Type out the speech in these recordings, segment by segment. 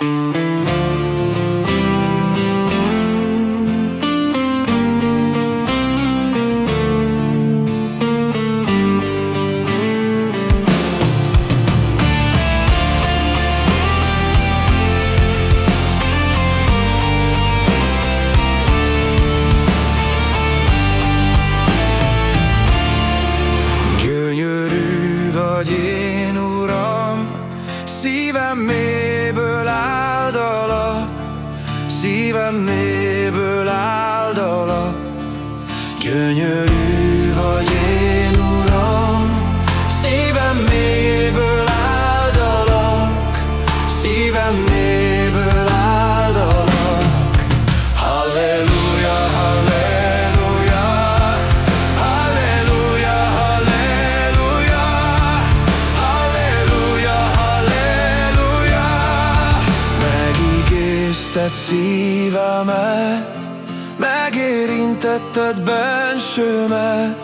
Gyönyörű szívem mélyből áldalak. Gyönyörű Megígézted szívemet, megérintetted bensőmet,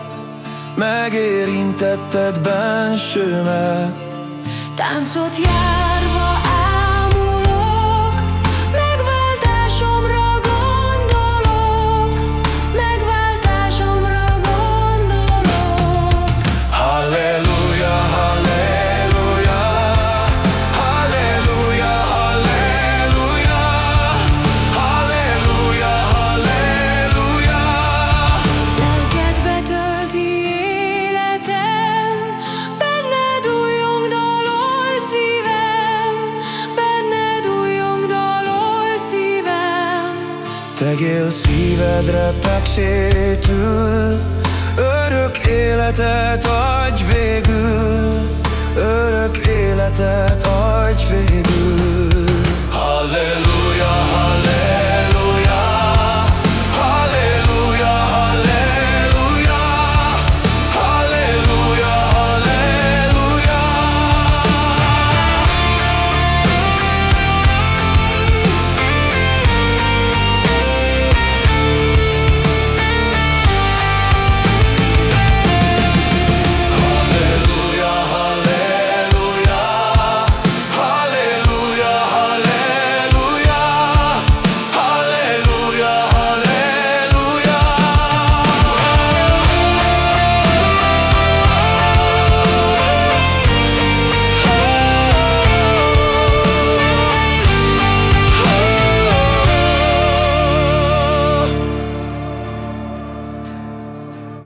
megérintetted bensőmet. Táncot járva ámulok, Tegyél szívedre pecsétül, örök életet adj végül, örök életet adj.